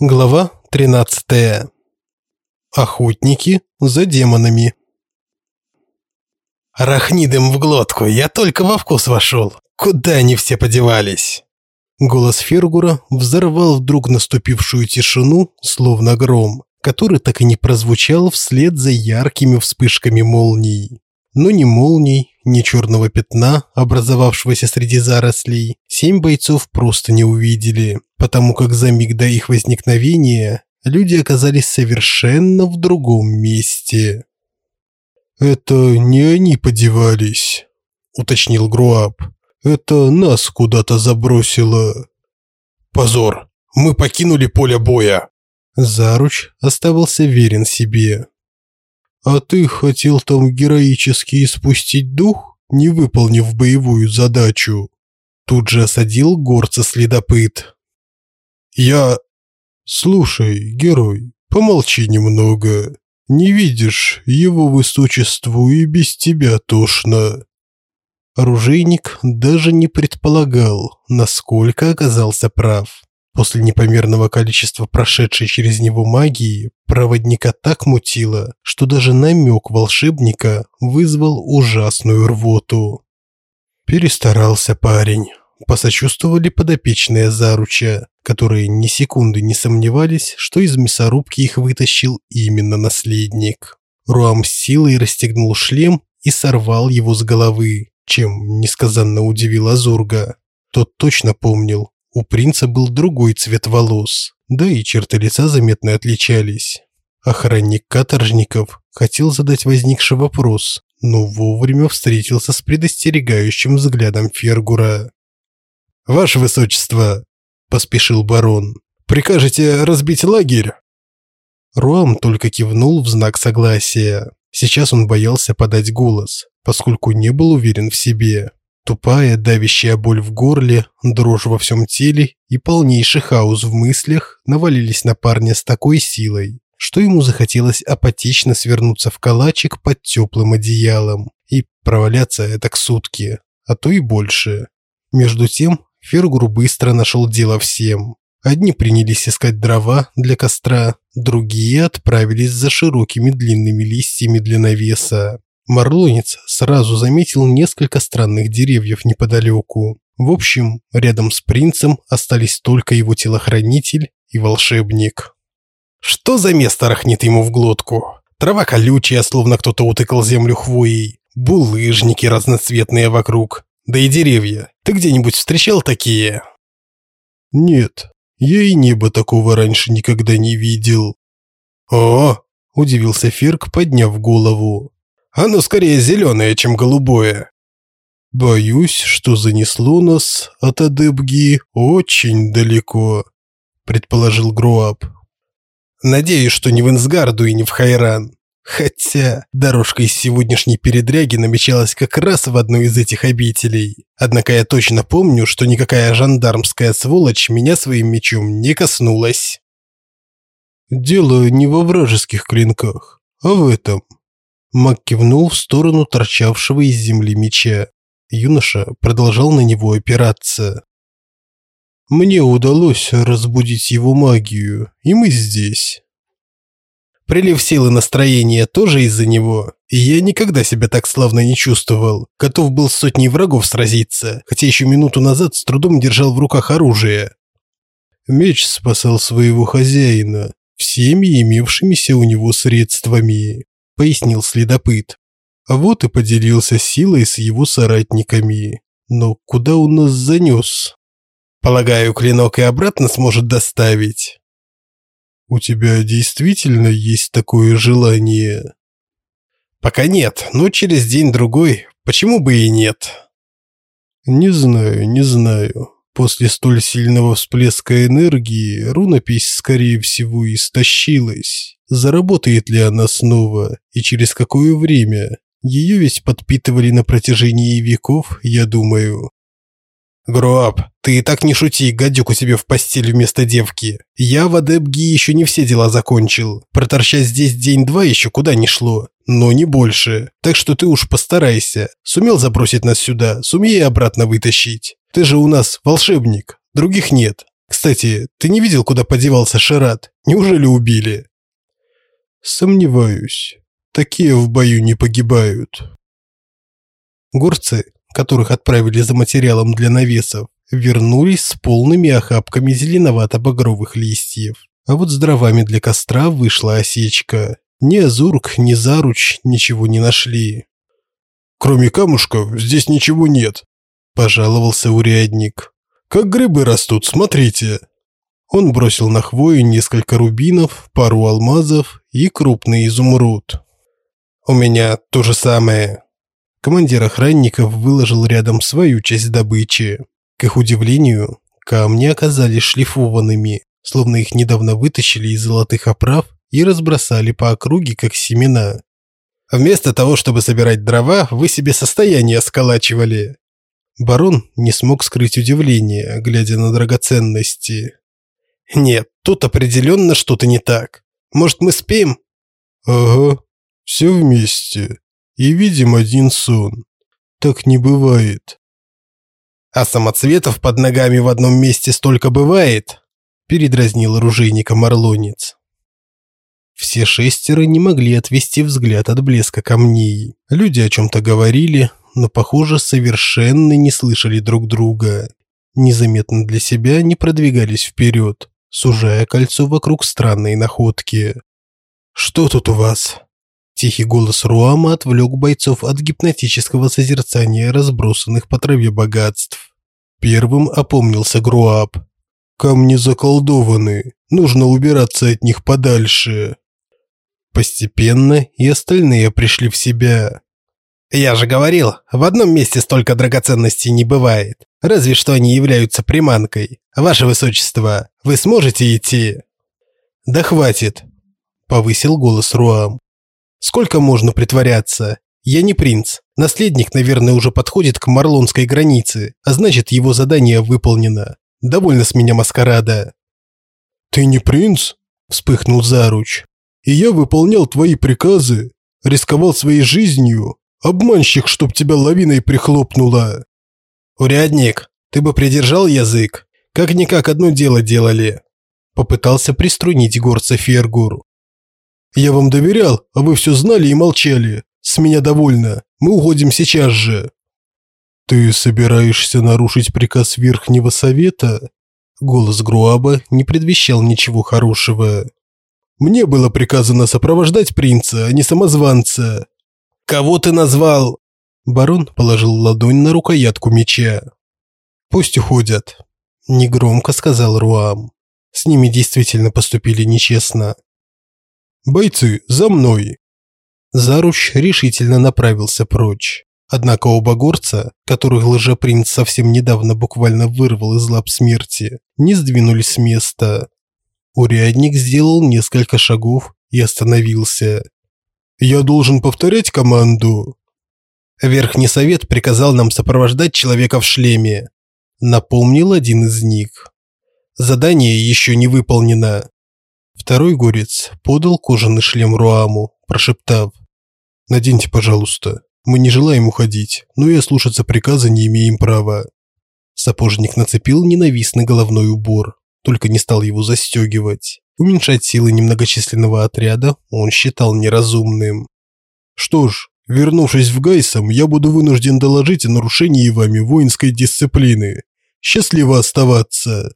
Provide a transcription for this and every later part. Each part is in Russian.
Глава 13. Охотники за демонами. Арахнидом в глотку, я только во вкус вошел. Куда они все подевались? Голос Фергура взорвал вдруг наступившую тишину, словно гром, который так и не прозвучал вслед за яркими вспышками молний. Но ни молний, ни черного пятна, образовавшегося среди зарослей, семь бойцов просто не увидели, потому как за миг до их возникновения люди оказались совершенно в другом месте. «Это не они подевались», – уточнил Груап. «Это нас куда-то забросило». «Позор! Мы покинули поле боя!» Заруч оставался верен себе. А ты хотел там героически испустить дух, не выполнив боевую задачу. Тут же осадил горца следопыт. Я... Слушай, герой, помолчи немного. Не видишь, его высочеству и без тебя тошно. Оружейник даже не предполагал, насколько оказался прав. После непомерного количества прошедшей через него магии, проводника так мутило, что даже намек волшебника вызвал ужасную рвоту. Перестарался парень. Посочувствовали подопечные Заруча, которые ни секунды не сомневались, что из мясорубки их вытащил именно наследник. Руам с силой расстегнул шлем и сорвал его с головы, чем несказанно удивил Азурга. Тот точно помнил, у принца был другой цвет волос, да и черты лица заметно отличались. Охранник каторжников хотел задать возникший вопрос, но вовремя встретился с предостерегающим взглядом Фергура. «Ваше высочество!» – поспешил барон. «Прикажете разбить лагерь?» Руам только кивнул в знак согласия. Сейчас он боялся подать голос, поскольку не был уверен в себе. Тупая, давящая боль в горле, дрожь во всем теле и полнейший хаос в мыслях навалились на парня с такой силой, что ему захотелось апатично свернуться в калачик под теплым одеялом и проваляться это к сутки, а то и больше. Между тем Фергур быстро нашел дело всем. Одни принялись искать дрова для костра, другие отправились за широкими длинными листьями для навеса. Марлонец сразу заметил несколько странных деревьев неподалеку. В общем, рядом с принцем остались только его телохранитель и волшебник. Что за место рахнет ему в глотку? Трава колючая, словно кто-то утыкал землю хвоей. Булыжники разноцветные вокруг. Да и деревья. Ты где-нибудь встречал такие? Нет, я и небо такого раньше никогда не видел. О, удивился Ферк, подняв голову. Оно скорее зеленое, чем голубое. Боюсь, что занесло нас от Адебги очень далеко, предположил Груап. Надеюсь, что не в Инсгарду и не в Хайран. Хотя дорожка из сегодняшней передряги намечалась как раз в одну из этих обителей. Однако я точно помню, что никакая жандармская сволочь меня своим мечом не коснулась. Дело не во вражеских клинках, а в этом. Мак кивнул в сторону торчавшего из земли меча. Юноша продолжал на него опираться. Мне удалось разбудить его магию, и мы здесь. Прилив силы настроения тоже из-за него, и я никогда себя так славно не чувствовал. Готов был с сотней врагов сразиться, хотя еще минуту назад с трудом держал в руках оружие. Меч спасал своего хозяина всеми имевшимися у него средствами пояснил следопыт. А вот и поделился силой с его соратниками. Но куда он нас занес? Полагаю, клинок и обратно сможет доставить. У тебя действительно есть такое желание? Пока нет, но через день-другой, почему бы и нет? Не знаю, не знаю. После столь сильного всплеска энергии рунопись, скорее всего, истощилась. Заработает ли она снова и через какое время? Ее ведь подпитывали на протяжении веков, я думаю. Гроаб, ты и так не шути, гадюку себе в постель вместо девки. Я в Адепги еще не все дела закончил. Проторчать здесь день-два еще куда не шло, но не больше. Так что ты уж постарайся. Сумел забросить нас сюда, сумей обратно вытащить. Ты же у нас волшебник, других нет. Кстати, ты не видел, куда подевался Шарат? Неужели убили? Сомневаюсь. Такие в бою не погибают. Горцы, которых отправили за материалом для навесов, вернулись с полными охапками зеленовато-багровых листьев. А вот с дровами для костра вышла осечка. Ни Азурк, ни Заруч ничего не нашли. «Кроме камушков здесь ничего нет», – пожаловался урядник. «Как грибы растут, смотрите». Он бросил на хвою несколько рубинов, пару алмазов и крупный изумруд. «У меня то же самое». Командир охранников выложил рядом свою часть добычи. К их удивлению, камни оказались шлифованными, словно их недавно вытащили из золотых оправ и разбросали по округе, как семена. Вместо того, чтобы собирать дрова, вы себе состояние сколачивали. Барон не смог скрыть удивление, глядя на драгоценности. Нет, тут определенно что-то не так. Может, мы спим? Ага, все вместе. И видим один сон. Так не бывает. А самоцветов под ногами в одном месте столько бывает? Передразнил оружейника Марлонец. Все шестеро не могли отвести взгляд от блеска камней. Люди о чем-то говорили, но, похоже, совершенно не слышали друг друга. Незаметно для себя не продвигались вперед, сужая кольцо вокруг странной находки. «Что тут у вас?» Тихий голос Руама отвлек бойцов от гипнотического созерцания разбросанных по траве богатств. Первым опомнился Груап. «Камни заколдованы, нужно убираться от них подальше». Постепенно и остальные пришли в себя. Я же говорил, в одном месте столько драгоценностей не бывает. Разве что они являются приманкой. Ваше высочество, вы сможете идти? Да хватит, повысил голос Руам. Сколько можно притворяться? Я не принц. Наследник, наверное, уже подходит к марлонской границе, а значит, его задание выполнено. Довольно с меня маскарада. Ты не принц? вспыхнул Заруч и я выполнял твои приказы, рисковал своей жизнью. Обманщик, чтоб тебя лавиной прихлопнуло. Урядник, ты бы придержал язык. Как-никак одно дело делали. Попытался приструнить горца Фергур. Я вам доверял, а вы все знали и молчали. С меня довольно. Мы уходим сейчас же. Ты собираешься нарушить приказ Верхнего Совета? Голос Груаба не предвещал ничего хорошего. Мне было приказано сопровождать принца, а не самозванца. Кого ты назвал? Барон положил ладонь на рукоятку меча. Пусть уходят, негромко сказал Руам. С ними действительно поступили нечестно. Бойцы, за мной. Заруч решительно направился прочь. Однако оба горца, которых лжепринц совсем недавно буквально вырвал из лап смерти, не сдвинулись с места. Урядник сделал несколько шагов и остановился. «Я должен повторять команду?» Верхний совет приказал нам сопровождать человека в шлеме. Напомнил один из них. Задание еще не выполнено. Второй горец подал кожаный шлем Руаму, прошептав. «Наденьте, пожалуйста. Мы не желаем уходить, но и ослушаться приказа не имеем права». Сапожник нацепил ненавистный головной убор, только не стал его застегивать. Уменьшать силы немногочисленного отряда он считал неразумным. Что ж, вернувшись в Гайсом, я буду вынужден доложить о нарушении вами воинской дисциплины. Счастливо оставаться.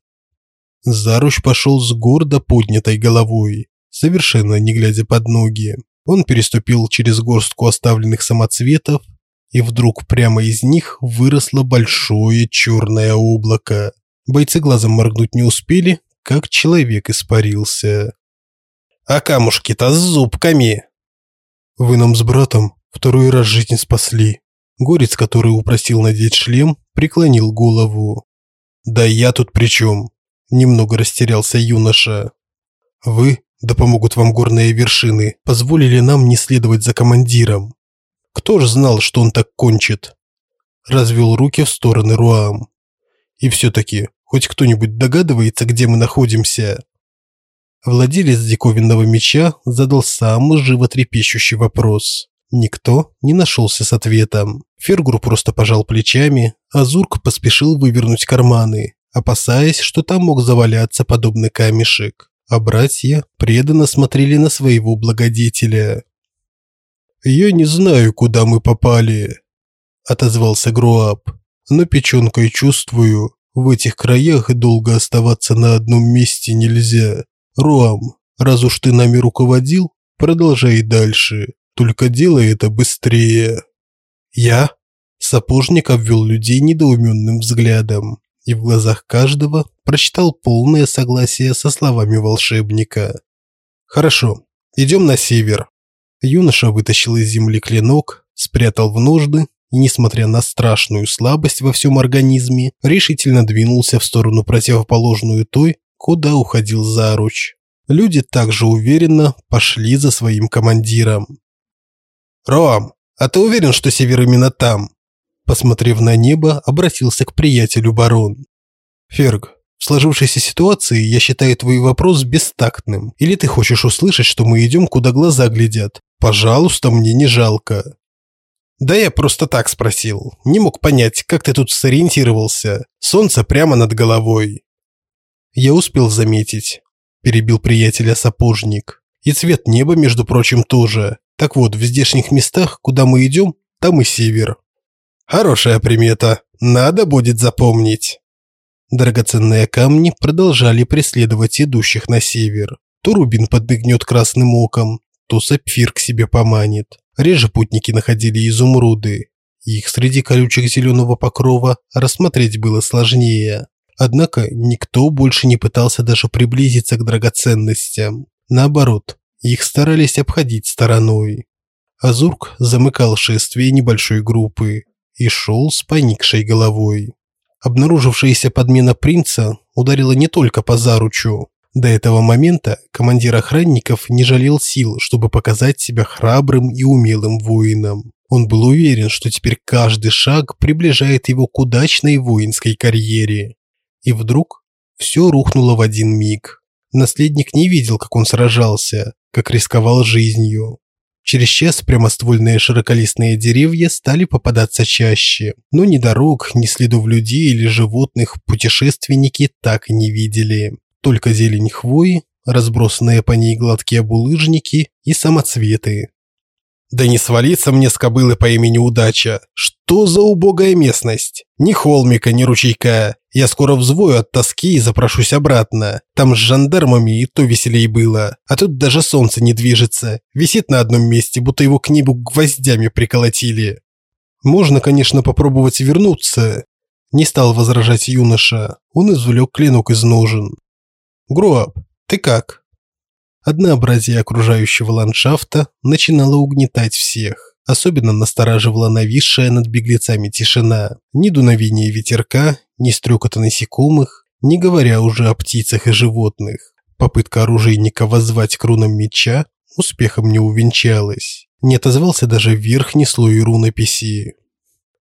Заруч пошел с гордо поднятой головой, совершенно не глядя под ноги. Он переступил через горстку оставленных самоцветов, и вдруг прямо из них выросло большое черное облако. Бойцы глазом моргнуть не успели, как человек испарился. А камушки-то с зубками. Вы нам с братом второй раз жизнь спасли. Горец, который упросил надеть шлем, преклонил голову. Да я тут при чем? Немного растерялся юноша. Вы, да помогут вам горные вершины, позволили нам не следовать за командиром. Кто ж знал, что он так кончит? Развел руки в стороны Руам. И все-таки, хоть кто-нибудь догадывается, где мы находимся?» Владелец диковинного меча задал самый животрепещущий вопрос. Никто не нашелся с ответом. Фергур просто пожал плечами, а Зурк поспешил вывернуть карманы, опасаясь, что там мог заваляться подобный камешек, а братья преданно смотрели на своего благодетеля. «Я не знаю, куда мы попали», – отозвался Груап, – «но печенкой чувствую, в этих краях долго оставаться на одном месте нельзя. Руам, раз уж ты нами руководил, продолжай дальше, только делай это быстрее». «Я?» Сапожник обвел людей недоуменным взглядом и в глазах каждого прочитал полное согласие со словами волшебника. «Хорошо, идем на север». Юноша вытащил из земли клинок, спрятал в ножды и, несмотря на страшную слабость во всем организме, решительно двинулся в сторону противоположную той, куда уходил Заруч. Люди также уверенно пошли за своим командиром. «Ром, а ты уверен, что север именно там?» Посмотрев на небо, обратился к приятелю барон. «Ферг, в сложившейся ситуации я считаю твой вопрос бестактным. Или ты хочешь услышать, что мы идем, куда глаза глядят? Пожалуйста, мне не жалко». «Да я просто так спросил. Не мог понять, как ты тут сориентировался. Солнце прямо над головой». «Я успел заметить», – перебил приятеля сапожник. «И цвет неба, между прочим, тоже. Так вот, в здешних местах, куда мы идем, там и север. Хорошая примета. Надо будет запомнить. Драгоценные камни продолжали преследовать идущих на север. То рубин подмигнет красным оком, то сапфир к себе поманит. Реже путники находили изумруды. Их среди колючих зеленого покрова рассмотреть было сложнее. Однако никто больше не пытался даже приблизиться к драгоценностям. Наоборот, их старались обходить стороной. Азурк замыкал шествие небольшой группы, и шел с поникшей головой. Обнаружившаяся подмена принца ударила не только по заручу. До этого момента командир охранников не жалел сил, чтобы показать себя храбрым и умелым воином. Он был уверен, что теперь каждый шаг приближает его к удачной воинской карьере. И вдруг все рухнуло в один миг. Наследник не видел, как он сражался, как рисковал жизнью. Через час прямоствольные широколистные деревья стали попадаться чаще, но ни дорог, ни следов людей или животных путешественники так и не видели. Только зелень хвои, разбросанные по ней гладкие булыжники и самоцветы. Да не свалиться мне с кобылы по имени Удача. Что за убогая местность? Ни холмика, ни ручейка. Я скоро взвою от тоски и запрошусь обратно. Там с жандармами и то веселей было. А тут даже солнце не движется. Висит на одном месте, будто его к небу гвоздями приколотили. Можно, конечно, попробовать вернуться. Не стал возражать юноша. Он извлек клинок из ножен. Груап, ты как? Однообразие окружающего ландшафта начинало угнетать всех. Особенно настораживала нависшая над беглецами тишина. Ни дуновения ветерка, ни стрекота насекомых, не говоря уже о птицах и животных. Попытка оружейника воззвать к рунам меча успехом не увенчалась. Не отозвался даже верхний слой рунописи.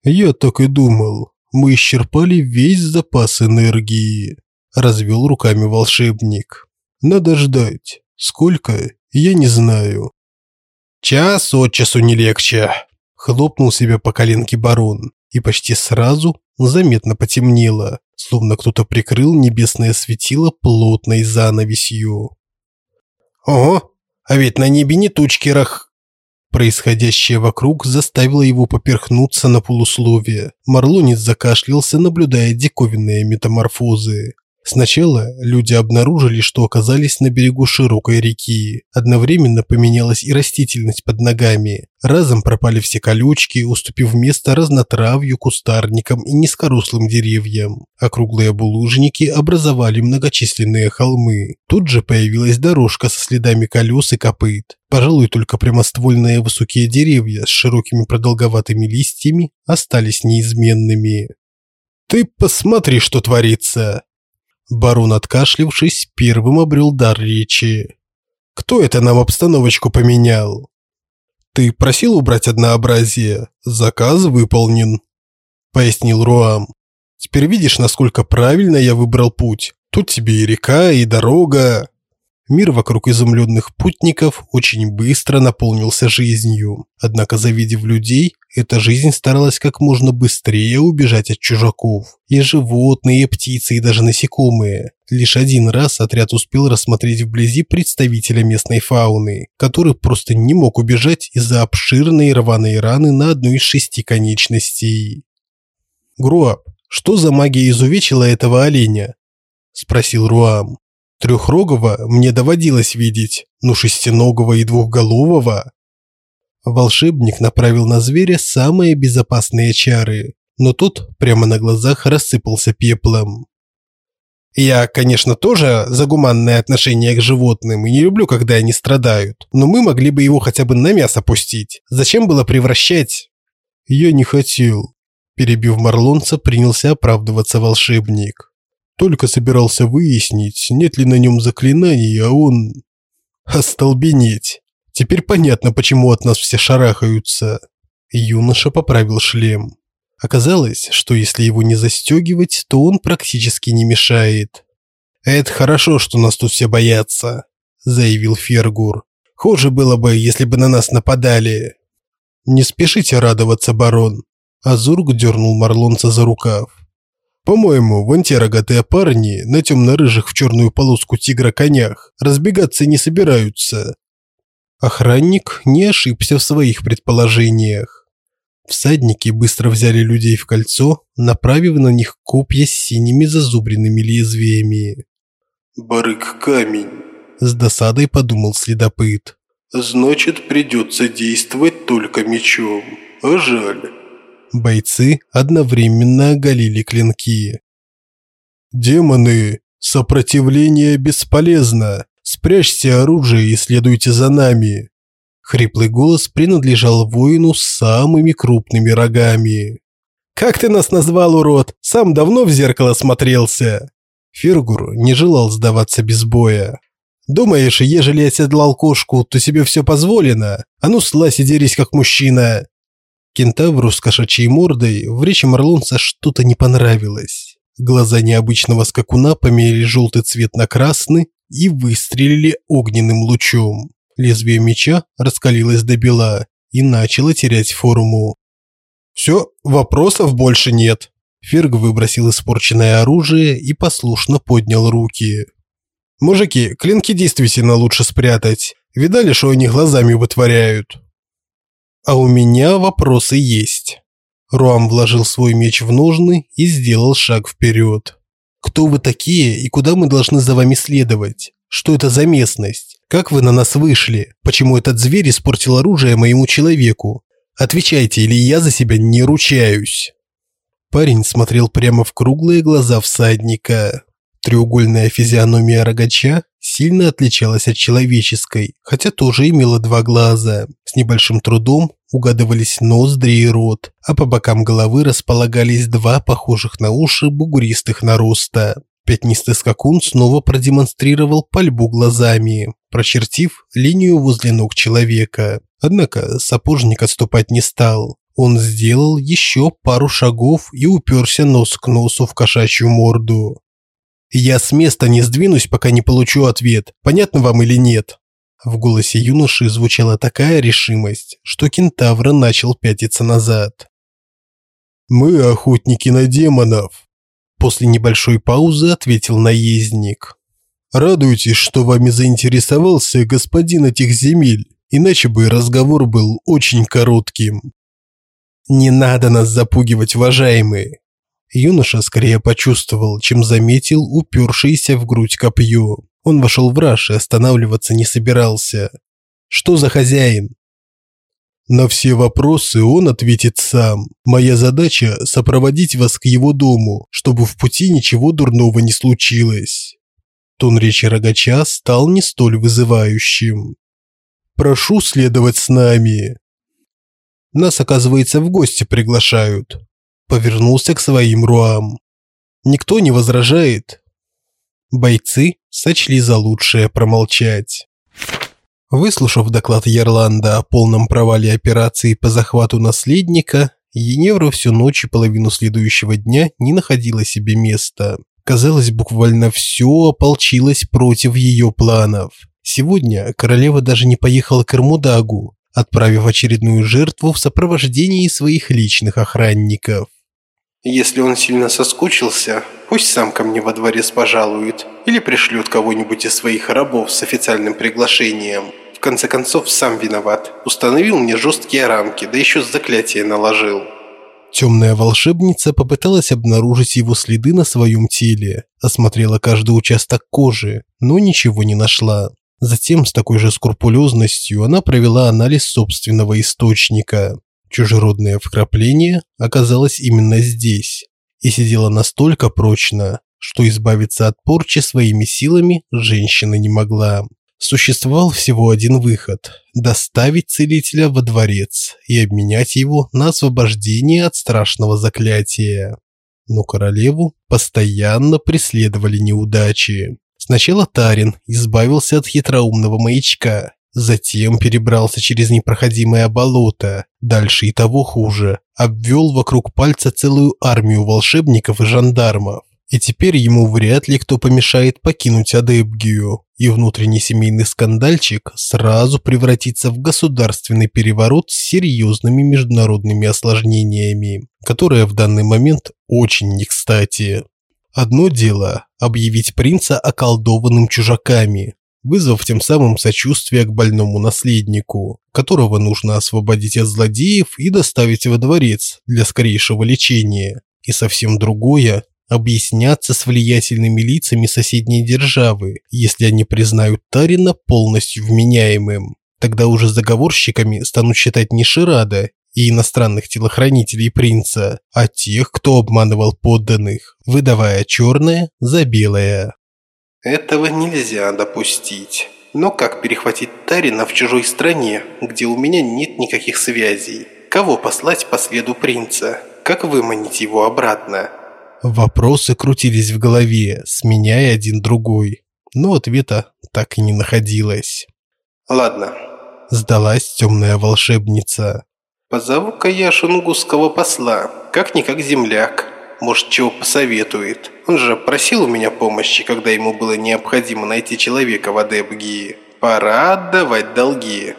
«Я так и думал. Мы исчерпали весь запас энергии», – развел руками волшебник. «Надо ждать. Сколько, я не знаю. Час от часу не легче. Хлопнул себя по коленке барон, и почти сразу заметно потемнело, словно кто-то прикрыл небесное светило плотной занавесью. Ого, а ведь на небе не тучки рах. Происходящее вокруг заставило его поперхнуться на полусловие. Марлонец закашлялся, наблюдая диковинные метаморфозы. Сначала люди обнаружили, что оказались на берегу широкой реки. Одновременно поменялась и растительность под ногами. Разом пропали все колючки, уступив место разнотравью, кустарникам и низкорослым деревьям. Округлые булыжники образовали многочисленные холмы. Тут же появилась дорожка со следами колес и копыт. Пожалуй, только прямоствольные высокие деревья с широкими продолговатыми листьями остались неизменными. «Ты посмотри, что творится!» Барон, откашлившись, первым обрел дар речи. «Кто это нам обстановочку поменял?» «Ты просил убрать однообразие. Заказ выполнен», – пояснил Руам. «Теперь видишь, насколько правильно я выбрал путь. Тут тебе и река, и дорога». Мир вокруг изумленных путников очень быстро наполнился жизнью. Однако, завидев людей, эта жизнь старалась как можно быстрее убежать от чужаков. И животные, и птицы, и даже насекомые. Лишь один раз отряд успел рассмотреть вблизи представителя местной фауны, который просто не мог убежать из-за обширной рваной раны на одной из шести конечностей. «Груап, что за магия изувечила этого оленя?» – спросил Руам. Трехрогого мне доводилось видеть, но шестиногого и двухголового. Волшебник направил на зверя самые безопасные чары, но тот прямо на глазах рассыпался пеплом. Я, конечно, тоже за гуманное отношение к животным и не люблю, когда они страдают, но мы могли бы его хотя бы на мясо пустить. Зачем было превращать? Я не хотел. Перебив Марлонца, принялся оправдываться волшебник. Только собирался выяснить, нет ли на нем заклинаний, а он... Остолбенеть. Теперь понятно, почему от нас все шарахаются. Юноша поправил шлем. Оказалось, что если его не застегивать, то он практически не мешает. «Это хорошо, что нас тут все боятся», – заявил Фергур. «Хуже было бы, если бы на нас нападали». «Не спешите радоваться, барон». Азург дернул Марлонца за рукав. По-моему, вон те рогатые парни на темно-рыжих в черную полоску тигра конях разбегаться не собираются. Охранник не ошибся в своих предположениях. Всадники быстро взяли людей в кольцо, направив на них копья с синими зазубренными лезвиями. «Барык-камень», – с досадой подумал следопыт. «Значит, придется действовать только мечом. А жаль». Бойцы одновременно оголили клинки. «Демоны! Сопротивление бесполезно! Спрячьте оружие и следуйте за нами!» Хриплый голос принадлежал воину с самыми крупными рогами. «Как ты нас назвал, урод? Сам давно в зеркало смотрелся!» Фергур не желал сдаваться без боя. «Думаешь, ежели оседлал кошку, то себе все позволено? А ну слазь и дерись как мужчина!» Кентавру с кошачьей мордой в речи Марлонца что-то не понравилось. Глаза необычного скакуна поменяли желтый цвет на красный и выстрелили огненным лучом. Лезвие меча раскалилось до бела и начало терять форму. «Все, вопросов больше нет». Ферг выбросил испорченное оружие и послушно поднял руки. «Мужики, клинки действительно лучше спрятать. Видали, что они глазами вытворяют?» А у меня вопросы есть. Руам вложил свой меч в ножны и сделал шаг вперед. Кто вы такие и куда мы должны за вами следовать? Что это за местность? Как вы на нас вышли? Почему этот зверь испортил оружие моему человеку? Отвечайте, или я за себя не ручаюсь. Парень смотрел прямо в круглые глаза всадника. Треугольная физиономия рогача сильно отличалась от человеческой, хотя тоже имела два глаза. С небольшим трудом угадывались ноздри и рот, а по бокам головы располагались два похожих на уши бугуристых нароста. Пятнистый скакун снова продемонстрировал пальбу глазами, прочертив линию возле ног человека. Однако сапожник отступать не стал. Он сделал еще пару шагов и уперся нос к носу в кошачью морду. Я с места не сдвинусь, пока не получу ответ. Понятно вам или нет? В голосе юноши звучала такая решимость, что кентавр начал пятиться назад. Мы охотники на демонов, после небольшой паузы ответил наездник. Радуйтесь, что вами заинтересовался господин этих земель, иначе бы разговор был очень коротким. Не надо нас запугивать, уважаемые. Юноша скорее почувствовал, чем заметил упершееся в грудь копье. Он вошел в раж и останавливаться не собирался. «Что за хозяин?» На все вопросы он ответит сам. Моя задача – сопроводить вас к его дому, чтобы в пути ничего дурного не случилось. Тон речи рогача стал не столь вызывающим. Прошу следовать с нами. Нас, оказывается, в гости приглашают повернулся к своим руам. Никто не возражает. Бойцы сочли за лучшее промолчать. Выслушав доклад Ярланда о полном провале операции по захвату наследника, Еневра всю ночь и половину следующего дня не находила себе места. Казалось, буквально все ополчилось против ее планов. Сегодня королева даже не поехала к Эрмудагу, отправив очередную жертву в сопровождении своих личных охранников. Если он сильно соскучился, пусть сам ко мне во дворец пожалует или пришлет кого-нибудь из своих рабов с официальным приглашением. В конце концов, сам виноват. Установил мне жесткие рамки, да еще заклятие наложил. Темная волшебница попыталась обнаружить его следы на своем теле, осмотрела каждый участок кожи, но ничего не нашла. Затем с такой же скрупулезностью она провела анализ собственного источника. Чужеродное вкрапление оказалось именно здесь и сидело настолько прочно, что избавиться от порчи своими силами женщина не могла. Существовал всего один выход – доставить целителя во дворец и обменять его на освобождение от страшного заклятия. Но королеву постоянно преследовали неудачи. Сначала Тарин избавился от хитроумного маячка, затем перебрался через непроходимое болото, дальше и того хуже, обвел вокруг пальца целую армию волшебников и жандармов. И теперь ему вряд ли кто помешает покинуть Адебгию, и внутренний семейный скандальчик сразу превратится в государственный переворот с серьезными международными осложнениями, которые в данный момент очень не кстати. Одно дело – объявить принца околдованным чужаками, вызвав тем самым сочувствие к больному наследнику, которого нужно освободить от злодеев и доставить во дворец для скорейшего лечения. И совсем другое объясняться с влиятельными лицами соседней державы, если они признают Тарина полностью вменяемым. Тогда уже заговорщиками станут считать не Ширада и иностранных телохранителей принца, а тех, кто обманывал подданных, выдавая черное за белое. Этого нельзя допустить. Но как перехватить Тарина в чужой стране, где у меня нет никаких связей? Кого послать по следу принца? Как выманить его обратно? Вопросы крутились в голове, сменяя один другой, но ответа так и не находилось. Ладно. Сдалась темная волшебница. Позову-ка я шунгусского посла, как-никак земляк. Может, чего посоветует. Он же просил у меня помощи, когда ему было необходимо найти человека в Адебгии. Пора отдавать долги.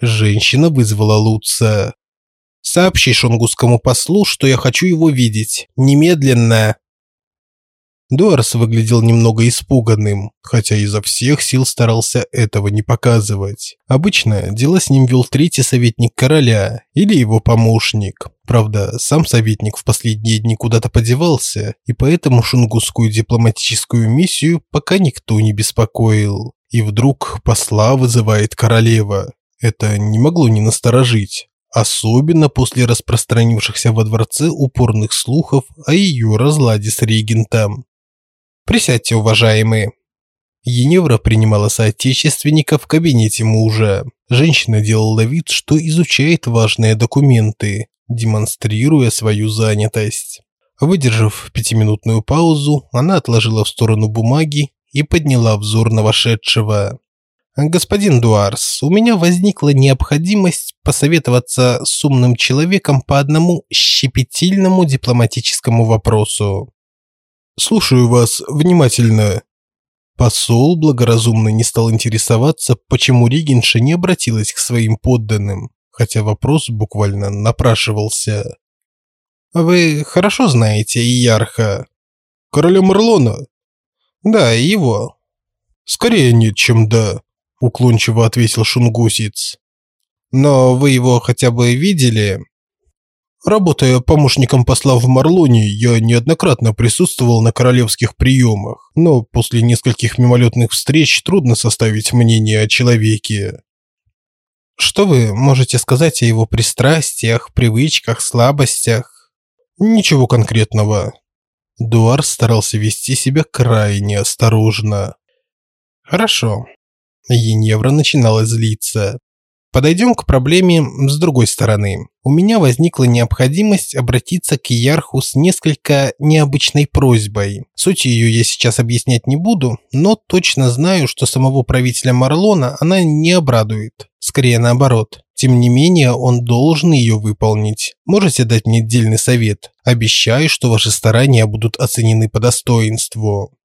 Женщина вызвала Луца. Сообщи шунгусскому послу, что я хочу его видеть. Немедленно. Дуарс выглядел немного испуганным, хотя изо всех сил старался этого не показывать. Обычно дела с ним вел третий советник короля или его помощник. Правда, сам советник в последние дни куда-то подевался, и поэтому шунгусскую дипломатическую миссию пока никто не беспокоил. И вдруг посла вызывает королева. Это не могло не насторожить особенно после распространившихся во дворце упорных слухов о ее разладе с регентом. «Присядьте, уважаемые». Еневра принимала соотечественника в кабинете мужа. Женщина делала вид, что изучает важные документы, демонстрируя свою занятость. Выдержав пятиминутную паузу, она отложила в сторону бумаги и подняла взор на вошедшего. «Господин Дуарс, у меня возникла необходимость посоветоваться с умным человеком по одному щепетильному дипломатическому вопросу». «Слушаю вас внимательно». Посол благоразумно не стал интересоваться, почему Ригенша не обратилась к своим подданным, хотя вопрос буквально напрашивался. «Вы хорошо знаете Иярха?» «Короля Марлона?» «Да, его». «Скорее нет, чем да», уклончиво ответил шунгусец. Но вы его хотя бы видели? Работая помощником посла в Марлоне, я неоднократно присутствовал на королевских приемах, но после нескольких мимолетных встреч трудно составить мнение о человеке. Что вы можете сказать о его пристрастиях, привычках, слабостях? Ничего конкретного. Дуар старался вести себя крайне осторожно. Хорошо. Еневра начинала злиться. Подойдем к проблеме с другой стороны. У меня возникла необходимость обратиться к Иярху с несколько необычной просьбой. Суть ее я сейчас объяснять не буду, но точно знаю, что самого правителя Марлона она не обрадует. Скорее наоборот. Тем не менее, он должен ее выполнить. Можете дать мне отдельный совет? Обещаю, что ваши старания будут оценены по достоинству.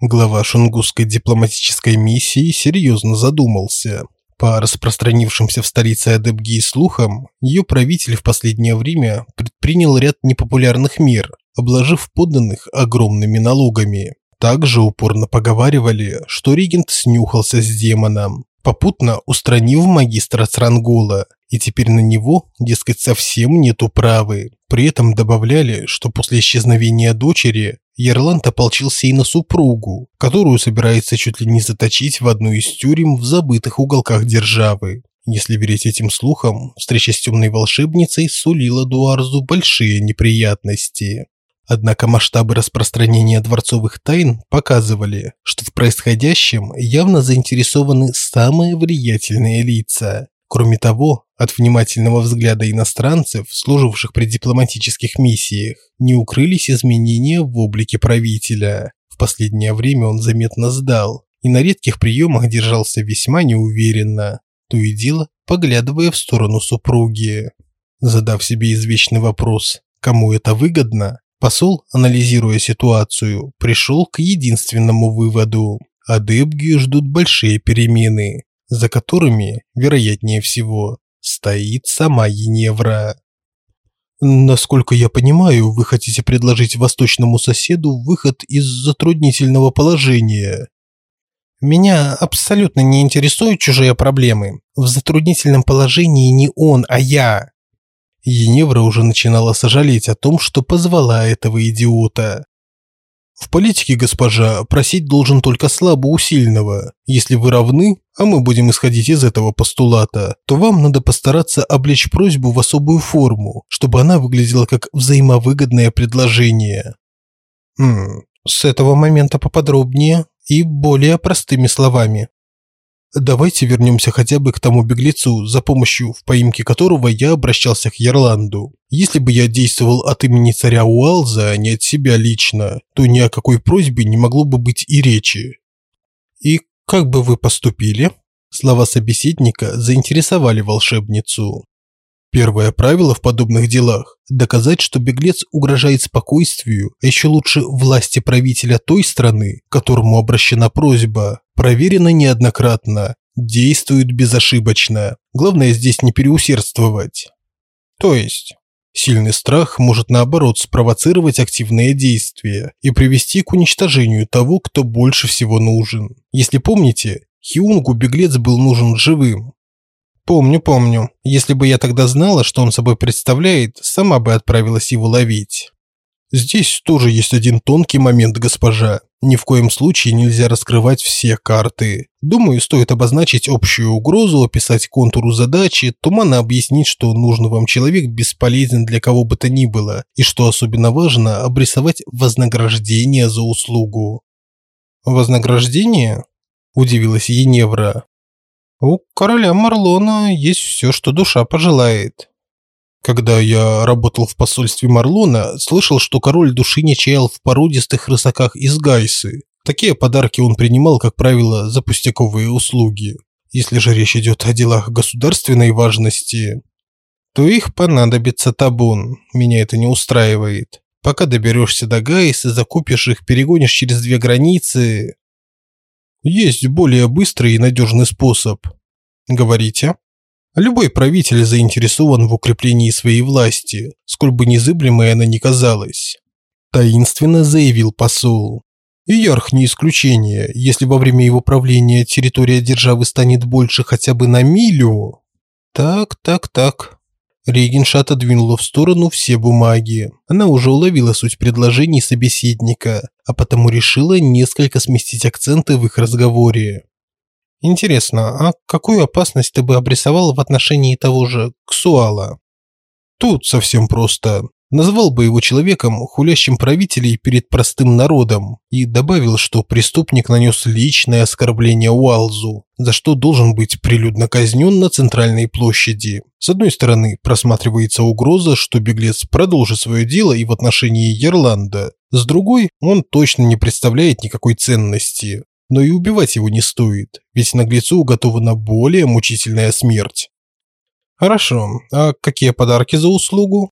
Глава шунгусской дипломатической миссии серьезно задумался. По распространившимся в столице Адебги слухам, ее правитель в последнее время предпринял ряд непопулярных мер, обложив подданных огромными налогами. Также упорно поговаривали, что регент снюхался с демоном, попутно устранив магистра Црангола, и теперь на него, дескать, совсем нету правы. При этом добавляли, что после исчезновения дочери Ерланд ополчился и на супругу, которую собирается чуть ли не заточить в одну из тюрем в забытых уголках державы. Если верить этим слухам, встреча с темной волшебницей сулила Дуарзу большие неприятности. Однако масштабы распространения дворцовых тайн показывали, что в происходящем явно заинтересованы самые влиятельные лица. Кроме того, от внимательного взгляда иностранцев, служивших при дипломатических миссиях, не укрылись изменения в облике правителя. В последнее время он заметно сдал и на редких приемах держался весьма неуверенно, то и дело поглядывая в сторону супруги. Задав себе извечный вопрос, кому это выгодно, посол, анализируя ситуацию, пришел к единственному выводу. Адепги ждут большие перемены, за которыми, вероятнее всего, стоит сама Еневра. Насколько я понимаю, вы хотите предложить восточному соседу выход из затруднительного положения. Меня абсолютно не интересуют чужие проблемы. В затруднительном положении не он, а я. Еневра уже начинала сожалеть о том, что позвала этого идиота. В политике, госпожа, просить должен только слабо у сильного. Если вы равны, а мы будем исходить из этого постулата, то вам надо постараться облечь просьбу в особую форму, чтобы она выглядела как взаимовыгодное предложение. Хм, с этого момента поподробнее и более простыми словами. Давайте вернемся хотя бы к тому беглецу, за помощью в поимке которого я обращался к Ярланду. Если бы я действовал от имени царя Уалза, а не от себя лично, то ни о какой просьбе не могло бы быть и речи. И как бы вы поступили? Слова собеседника заинтересовали волшебницу. Первое правило в подобных делах – доказать, что беглец угрожает спокойствию, а еще лучше власти правителя той страны, к которому обращена просьба, проверено неоднократно, действует безошибочно. Главное здесь не переусердствовать. То есть, сильный страх может наоборот спровоцировать активные действия и привести к уничтожению того, кто больше всего нужен. Если помните, Хиунгу беглец был нужен живым, Помню, помню. Если бы я тогда знала, что он собой представляет, сама бы отправилась его ловить. Здесь тоже есть один тонкий момент, госпожа. Ни в коем случае нельзя раскрывать все карты. Думаю, стоит обозначить общую угрозу, описать контуру задачи, туманно объяснить, что нужный вам человек бесполезен для кого бы то ни было, и что особенно важно, обрисовать вознаграждение за услугу. Вознаграждение? Удивилась Еневра. У короля Марлона есть все, что душа пожелает. Когда я работал в посольстве Марлона, слышал, что король души не чаял в породистых рысаках из Гайсы. Такие подарки он принимал, как правило, за пустяковые услуги. Если же речь идет о делах государственной важности, то их понадобится табун. Меня это не устраивает. Пока доберешься до Гайсы, закупишь их, перегонишь через две границы, есть более быстрый и надежный способ. Говорите. Любой правитель заинтересован в укреплении своей власти, сколь бы незыблемой она ни казалась. Таинственно заявил посол. И Ярх не исключение, если во время его правления территория державы станет больше хотя бы на милю. Так, так, так. Регенша отодвинула в сторону все бумаги. Она уже уловила суть предложений собеседника, а потому решила несколько сместить акценты в их разговоре. Интересно, а какую опасность ты бы обрисовал в отношении того же Ксуала? Тут совсем просто назвал бы его человеком, хулящим правителей перед простым народом, и добавил, что преступник нанес личное оскорбление Уалзу, за что должен быть прилюдно казнен на центральной площади. С одной стороны, просматривается угроза, что беглец продолжит свое дело и в отношении Ерланда. С другой, он точно не представляет никакой ценности. Но и убивать его не стоит, ведь наглецу уготована более мучительная смерть. Хорошо. А какие подарки за услугу?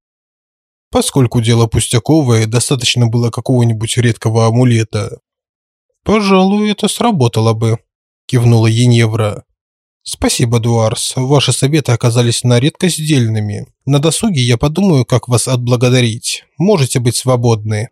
Поскольку дело пустяковое, достаточно было какого-нибудь редкого амулета. Пожалуй, это сработало бы, кивнула Еневра. Спасибо, Дуарс. Ваши советы оказались на редкость дельными. На досуге я подумаю, как вас отблагодарить. Можете быть свободны.